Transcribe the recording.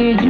you.